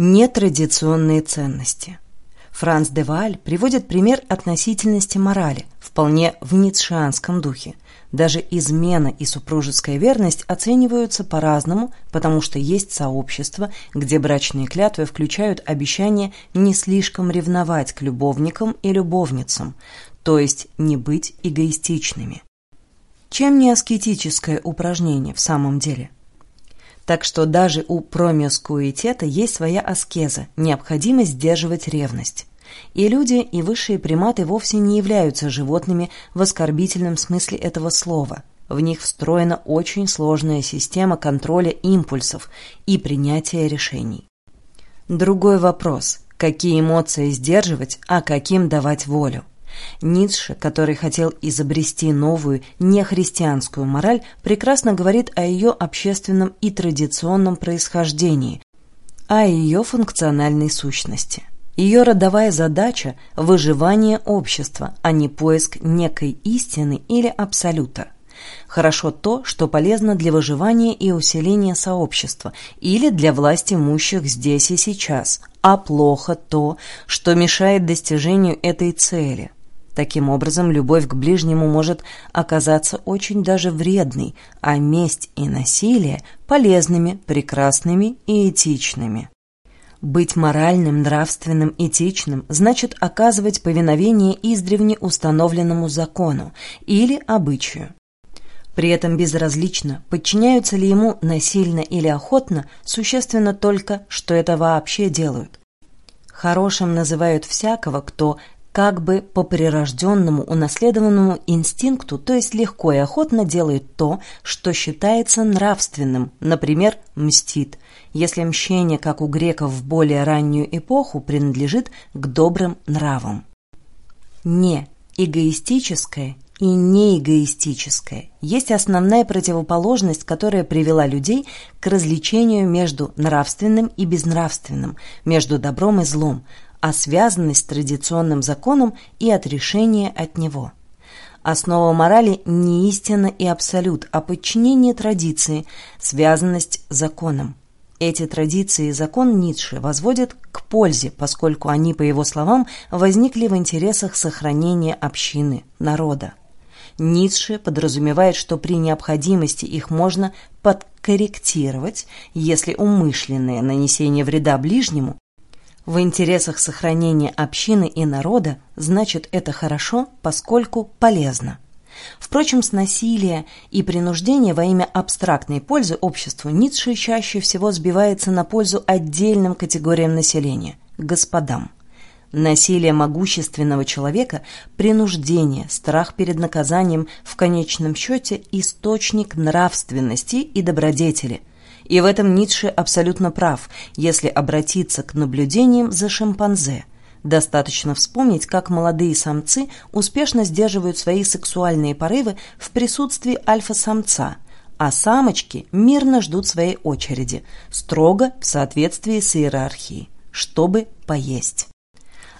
Нетрадиционные ценности. Франц де Вааль приводит пример относительности морали, вполне в ницшеанском духе. Даже измена и супружеская верность оцениваются по-разному, потому что есть сообщества, где брачные клятвы включают обещание не слишком ревновать к любовникам и любовницам, то есть не быть эгоистичными. Чем не аскетическое упражнение в самом деле – так что даже у промискуитета есть своя аскеза, необходимость сдерживать ревность. И люди, и высшие приматы вовсе не являются животными в оскорбительном смысле этого слова. В них встроена очень сложная система контроля импульсов и принятия решений. Другой вопрос – какие эмоции сдерживать, а каким давать волю? Ницше, который хотел изобрести новую нехристианскую мораль, прекрасно говорит о ее общественном и традиционном происхождении, о ее функциональной сущности. Ее родовая задача – выживание общества, а не поиск некой истины или абсолюта. Хорошо то, что полезно для выживания и усиления сообщества или для власти имущих здесь и сейчас, а плохо то, что мешает достижению этой цели – Таким образом, любовь к ближнему может оказаться очень даже вредной, а месть и насилие – полезными, прекрасными и этичными. Быть моральным, нравственным, этичным значит оказывать повиновение издревне установленному закону или обычаю. При этом безразлично, подчиняются ли ему насильно или охотно, существенно только, что это вообще делают. Хорошим называют всякого, кто как бы по прирожденному унаследованному инстинкту, то есть легко и охотно делает то, что считается нравственным, например, мстит, если мщение, как у греков в более раннюю эпоху, принадлежит к добрым нравам. Не эгоистическое и неэгоистическое. Есть основная противоположность, которая привела людей к развлечению между нравственным и безнравственным, между добром и злом, а связанность с традиционным законом и отрешение от него. Основа морали не истина и абсолют, а подчинение традиции, связанность с законом. Эти традиции и закон Ницше возводят к пользе, поскольку они, по его словам, возникли в интересах сохранения общины, народа. Ницше подразумевает, что при необходимости их можно подкорректировать, если умышленное нанесение вреда ближнему в интересах сохранения общины и народа, значит это хорошо, поскольку полезно. Впрочем, с насилия и принуждения во имя абстрактной пользы обществу Ницше чаще всего сбивается на пользу отдельным категориям населения – господам. Насилие могущественного человека, принуждение, страх перед наказанием в конечном счете – источник нравственности и добродетели – и в этом Ницше абсолютно прав, если обратиться к наблюдениям за шимпанзе. Достаточно вспомнить, как молодые самцы успешно сдерживают свои сексуальные порывы в присутствии альфа-самца, а самочки мирно ждут своей очереди, строго в соответствии с иерархией, чтобы поесть.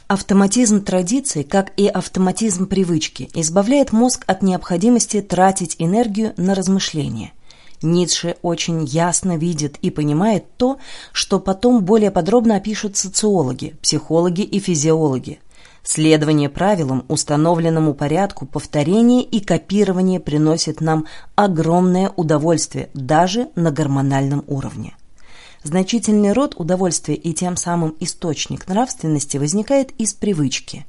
Автоматизм традиции, как и автоматизм привычки, избавляет мозг от необходимости тратить энергию на размышления. Ницше очень ясно видит и понимает то, что потом более подробно опишут социологи, психологи и физиологи. Следование правилам, установленному порядку, повторение и копирование приносит нам огромное удовольствие даже на гормональном уровне. Значительный род удовольствия и тем самым источник нравственности возникает из привычки.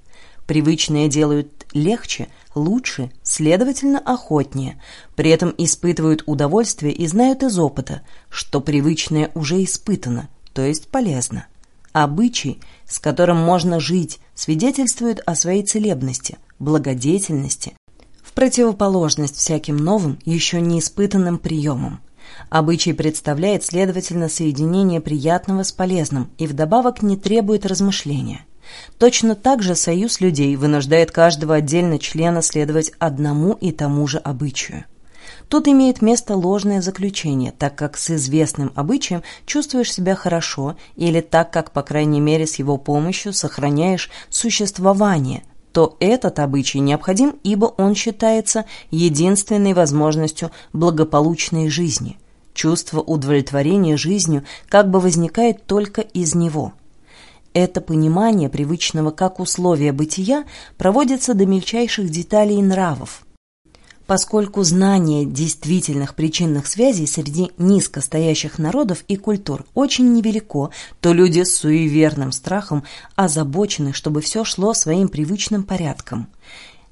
Привычные делают легче, лучше, следовательно, охотнее, при этом испытывают удовольствие и знают из опыта, что привычное уже испытано, то есть полезно. Обычай, с которым можно жить, свидетельствует о своей целебности, благодетельности, в противоположность всяким новым, еще не испытанным приемам. Обычай представляет, следовательно, соединение приятного с полезным и вдобавок не требует размышления. Точно так же союз людей вынуждает каждого отдельно члена следовать одному и тому же обычаю. Тут имеет место ложное заключение, так как с известным обычаем чувствуешь себя хорошо или так как, по крайней мере, с его помощью сохраняешь существование, то этот обычай необходим, ибо он считается единственной возможностью благополучной жизни – Чувство удовлетворения жизнью как бы возникает только из него. Это понимание привычного как условия бытия проводится до мельчайших деталей нравов, поскольку знание действительных причинных связей среди низкостоящих народов и культур очень невелико, то люди с суеверным страхом озабочены, чтобы все шло своим привычным порядком.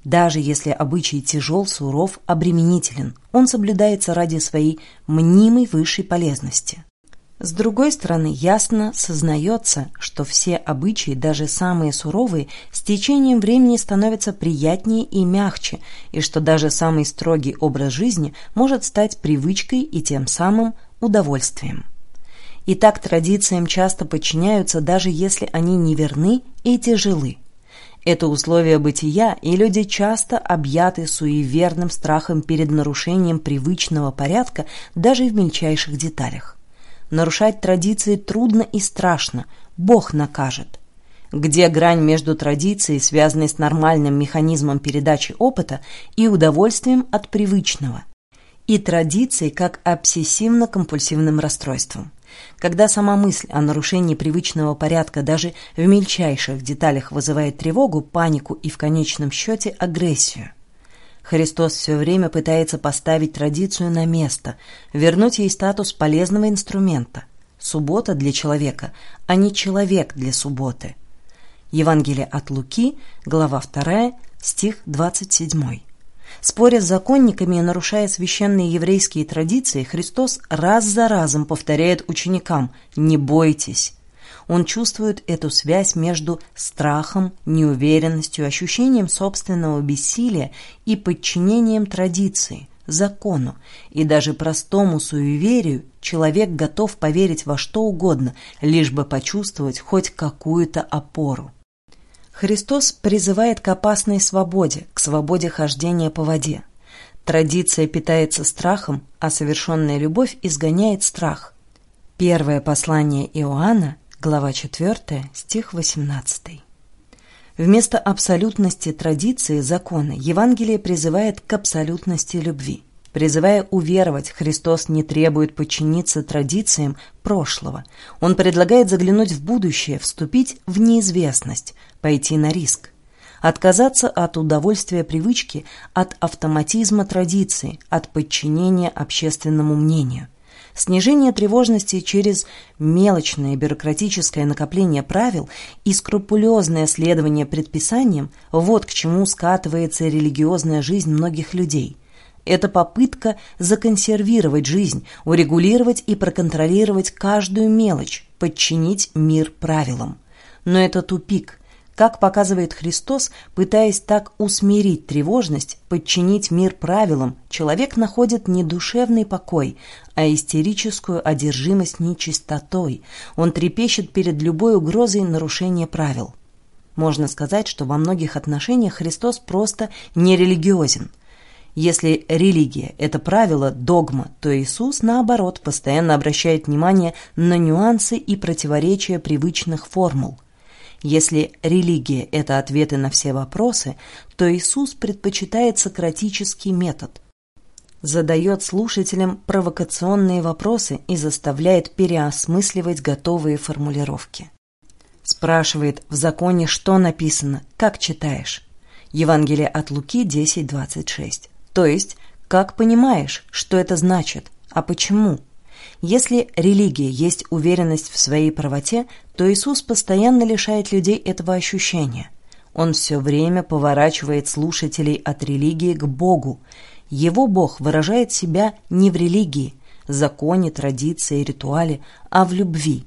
Даже если обычай тяжел, суров, обременителен, он соблюдается ради своей мнимой высшей полезности. С другой стороны, ясно сознается, что все обычаи, даже самые суровые, с течением времени становятся приятнее и мягче, и что даже самый строгий образ жизни может стать привычкой и тем самым удовольствием. И так традициям часто подчиняются, даже если они неверны и тяжелы. Это условие бытия, и люди часто объяты суеверным страхом перед нарушением привычного порядка даже в мельчайших деталях. Нарушать традиции трудно и страшно, Бог накажет. Где грань между традицией, связанной с нормальным механизмом передачи опыта, и удовольствием от привычного? И традицией как обсессивно-компульсивным расстройством. Когда сама мысль о нарушении привычного порядка даже в мельчайших деталях вызывает тревогу, панику и в конечном счете агрессию. Христос все время пытается поставить традицию на место, вернуть ей статус полезного инструмента. Суббота для человека, а не человек для субботы. Евангелие от Луки, глава 2, стих 27. Споря с законниками и нарушая священные еврейские традиции, Христос раз за разом повторяет ученикам «Не бойтесь, он чувствует эту связь между страхом, неуверенностью, ощущением собственного бессилия и подчинением традиции, закону, и даже простому суеверию человек готов поверить во что угодно, лишь бы почувствовать хоть какую-то опору. Христос призывает к опасной свободе, к свободе хождения по воде. Традиция питается страхом, а совершенная любовь изгоняет страх. Первое послание Иоанна Глава 4, стих 18. Вместо абсолютности традиции закона Евангелие призывает к абсолютности любви. Призывая уверовать, Христос не требует подчиниться традициям прошлого. Он предлагает заглянуть в будущее, вступить в неизвестность, пойти на риск. Отказаться от удовольствия привычки, от автоматизма традиции, от подчинения общественному мнению – Снижение тревожности через мелочное бюрократическое накопление правил и скрупулезное следование предписаниям – вот к чему скатывается религиозная жизнь многих людей. Это попытка законсервировать жизнь, урегулировать и проконтролировать каждую мелочь, подчинить мир правилам. Но это тупик – как показывает Христос, пытаясь так усмирить тревожность, подчинить мир правилам, человек находит не душевный покой, а истерическую одержимость нечистотой. Он трепещет перед любой угрозой нарушения правил. Можно сказать, что во многих отношениях Христос просто нерелигиозен. Если религия – это правило, догма, то Иисус, наоборот, постоянно обращает внимание на нюансы и противоречия привычных формул – если религия – это ответы на все вопросы, то Иисус предпочитает сократический метод. Задает слушателям провокационные вопросы и заставляет переосмысливать готовые формулировки. Спрашивает в законе, что написано, как читаешь. Евангелие от Луки 10.26. То есть, как понимаешь, что это значит, а почему? Если религия есть уверенность в своей правоте, то Иисус постоянно лишает людей этого ощущения. Он все время поворачивает слушателей от религии к Богу. Его Бог выражает себя не в религии, законе, традиции, ритуале, а в любви.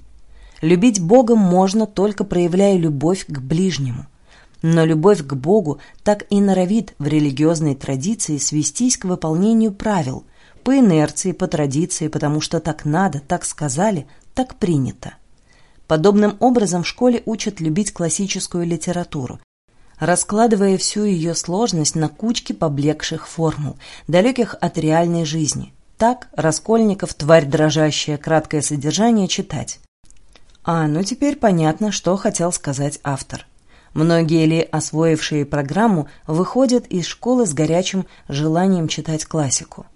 Любить Бога можно только проявляя любовь к ближнему. Но любовь к Богу так и норовит в религиозной традиции свестись к выполнению правил, по инерции, по традиции, потому что так надо, так сказали, так принято. Подобным образом в школе учат любить классическую литературу, раскладывая всю ее сложность на кучки поблекших формул, далеких от реальной жизни. Так Раскольников, тварь дрожащая, краткое содержание читать. А, ну теперь понятно, что хотел сказать автор. Многие ли, освоившие программу, выходят из школы с горячим желанием читать классику.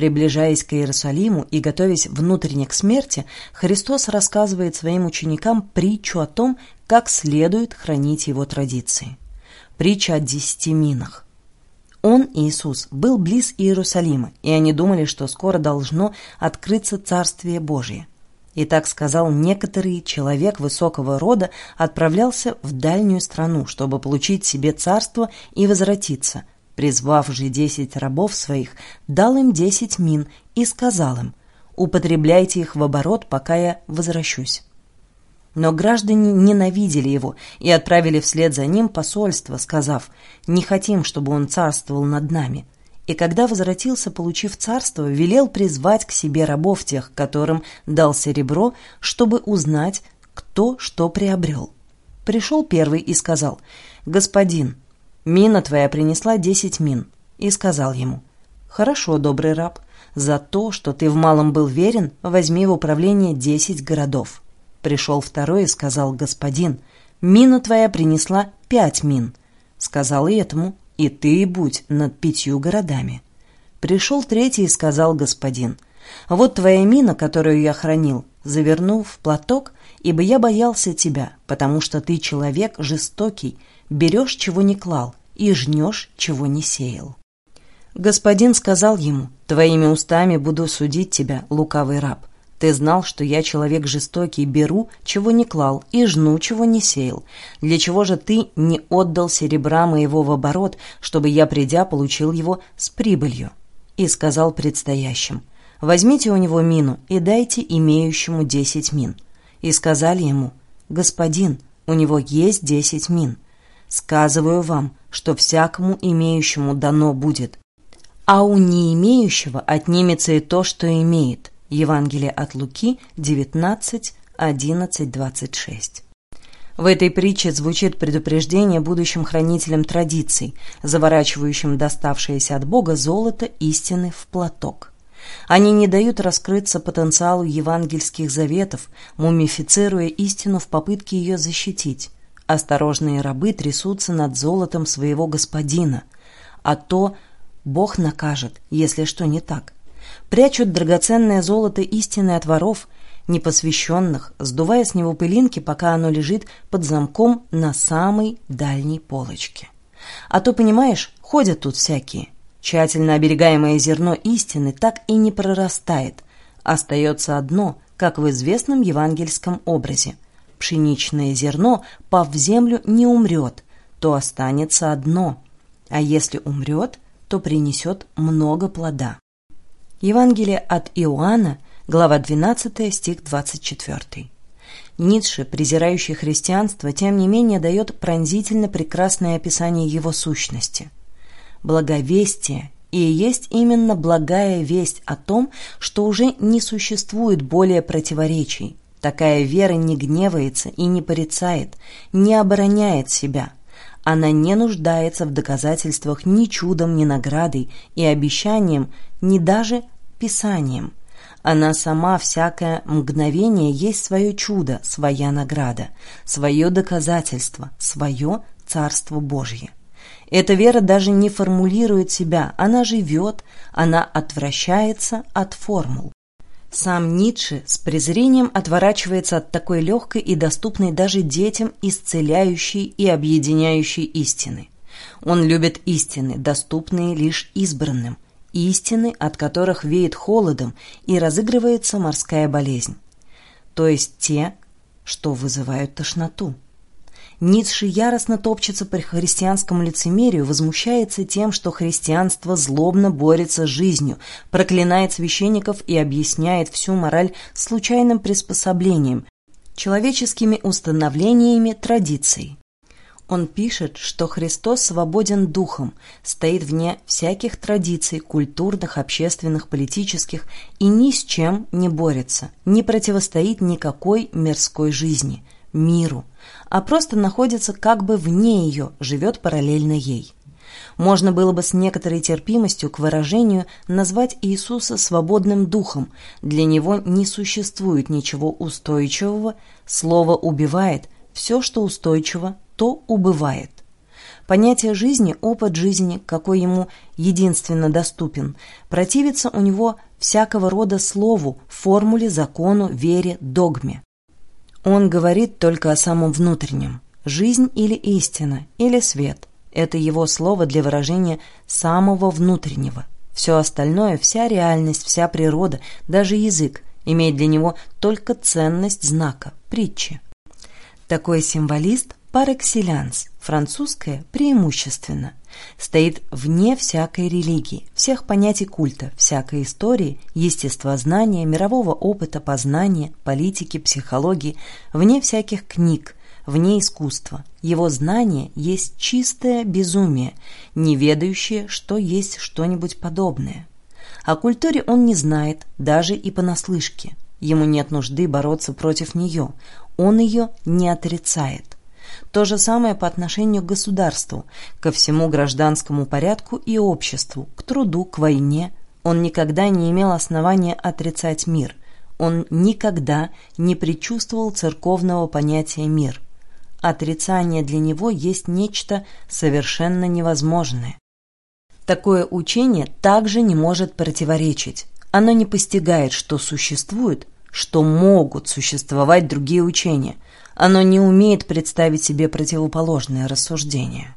Приближаясь к Иерусалиму и готовясь внутренне к смерти, Христос рассказывает своим ученикам притчу о том, как следует хранить его традиции. Притча о десяти минах. Он, Иисус, был близ Иерусалима, и они думали, что скоро должно открыться Царствие Божие. И так сказал некоторый человек высокого рода отправлялся в дальнюю страну, чтобы получить себе царство и возвратиться. Призвав же десять рабов своих, дал им десять мин и сказал им, «Употребляйте их в оборот, пока я возвращусь». Но граждане ненавидели его и отправили вслед за ним посольство, сказав, «Не хотим, чтобы он царствовал над нами». И когда возвратился, получив царство, велел призвать к себе рабов тех, которым дал серебро, чтобы узнать, кто что приобрел. Пришел первый и сказал, «Господин, мина твоя принесла десять мин». И сказал ему, «Хорошо, добрый раб, за то, что ты в малом был верен, возьми в управление десять городов». Пришел второй и сказал, «Господин, мина твоя принесла пять мин». Сказал и этому, «И ты будь над пятью городами». Пришел третий и сказал, «Господин, вот твоя мина, которую я хранил, завернув в платок, ибо я боялся тебя, потому что ты человек жестокий, берешь, чего не клал, и жнешь, чего не сеял». Господин сказал ему, «Твоими устами буду судить тебя, лукавый раб. Ты знал, что я человек жестокий, беру, чего не клал, и жну, чего не сеял. Для чего же ты не отдал серебра моего в оборот, чтобы я, придя, получил его с прибылью?» И сказал предстоящим, «Возьмите у него мину и дайте имеющему десять мин». И сказали ему, «Господин, у него есть десять мин. Сказываю вам, что всякому имеющему дано будет, а у не имеющего отнимется и то, что имеет». Евангелие от Луки 19, 11, 26. В этой притче звучит предупреждение будущим хранителям традиций, заворачивающим доставшееся от Бога золото истины в платок. Они не дают раскрыться потенциалу евангельских заветов, мумифицируя истину в попытке ее защитить. Осторожные рабы трясутся над золотом своего господина, а то Бог накажет, если что не так прячут драгоценное золото истины от воров, непосвященных, сдувая с него пылинки, пока оно лежит под замком на самой дальней полочке. А то, понимаешь, ходят тут всякие. Тщательно оберегаемое зерно истины так и не прорастает. Остается одно, как в известном евангельском образе. Пшеничное зерно, пав в землю, не умрет, то останется одно, а если умрет, то принесет много плода. Евангелие от Иоанна, глава 12, стих 24. Ницше, презирающий христианство, тем не менее дает пронзительно прекрасное описание его сущности. Благовестие и есть именно благая весть о том, что уже не существует более противоречий. Такая вера не гневается и не порицает, не обороняет себя – она не нуждается в доказательствах ни чудом, ни наградой и обещанием, ни даже писанием. Она сама всякое мгновение есть свое чудо, своя награда, свое доказательство, свое Царство Божье. Эта вера даже не формулирует себя, она живет, она отвращается от формул. Сам Ницше с презрением отворачивается от такой легкой и доступной даже детям исцеляющей и объединяющей истины. Он любит истины, доступные лишь избранным, истины, от которых веет холодом и разыгрывается морская болезнь, то есть те, что вызывают тошноту. Ницше яростно топчется при христианском лицемерию, возмущается тем, что христианство злобно борется с жизнью, проклинает священников и объясняет всю мораль случайным приспособлением, человеческими установлениями традиций. Он пишет, что Христос свободен духом, стоит вне всяких традиций, культурных, общественных, политических и ни с чем не борется, не противостоит никакой мирской жизни, миру, а просто находится как бы вне ее, живет параллельно ей. Можно было бы с некоторой терпимостью к выражению назвать Иисуса свободным духом. Для него не существует ничего устойчивого, слово убивает, все, что устойчиво, то убывает. Понятие жизни, опыт жизни, какой ему единственно доступен, противится у него всякого рода слову, формуле, закону, вере, догме. Он говорит только о самом внутреннем. Жизнь или истина, или свет – это его слово для выражения самого внутреннего. Все остальное, вся реальность, вся природа, даже язык имеет для него только ценность знака, притчи. Такой символист par французское преимущественно, стоит вне всякой религии, всех понятий культа, всякой истории, естествознания, мирового опыта, познания, политики, психологии, вне всяких книг, вне искусства. Его знание есть чистое безумие, не ведающее, что есть что-нибудь подобное. О культуре он не знает, даже и понаслышке. Ему нет нужды бороться против нее, он ее не отрицает. То же самое по отношению к государству, ко всему гражданскому порядку и обществу, к труду, к войне. Он никогда не имел основания отрицать мир. Он никогда не предчувствовал церковного понятия «мир». Отрицание для него есть нечто совершенно невозможное. Такое учение также не может противоречить. Оно не постигает, что существует, что могут существовать другие учения – оно не умеет представить себе противоположное рассуждение.